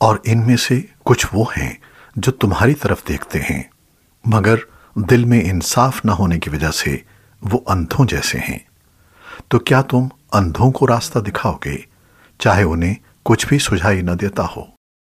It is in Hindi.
और इनमें से कुछ वो हैं जो तुम्हारी तरफ़ देखते हैं। मगर दिल में इंसाफ न होने की वजह से वो अंधों जैसे हैं। तो क्या तुम अंधों को रास्ता दिखाओगे, चाहे उन्हें कुछ भी सुझाई न देता हो?